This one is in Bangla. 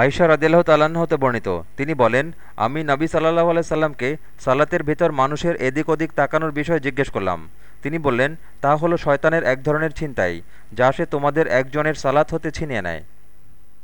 আয়সা রদিল্লাহ তাল্লাহ্ন হতে বর্ণিত। তিনি বলেন, আমি নবী সাল্লাহ আলাইসাল্লামকে সালাতের ভিতর মানুষের এদিক ওদিক তাকানোর বিষয়ে জিজ্ঞেস করলাম। তিনি বললেন, তা হলো শয়তানের এক ধরনের ছিনতাই, যা সে তোমাদের একজনের সালাত হতে ছিনিয়ে নেয়।